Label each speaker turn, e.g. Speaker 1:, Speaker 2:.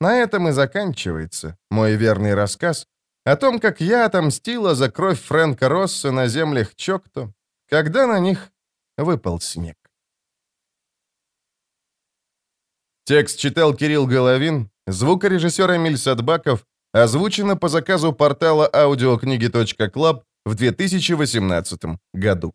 Speaker 1: На этом и заканчивается мой верный рассказ о том, как я отомстила за кровь Фрэнка Росса на землях Чокто, когда на них выпал снег. Текст читал Кирилл Головин, звукорежиссер Эмиль Садбаков, озвучено по заказу портала аудиокниги.клаб в 2018 году.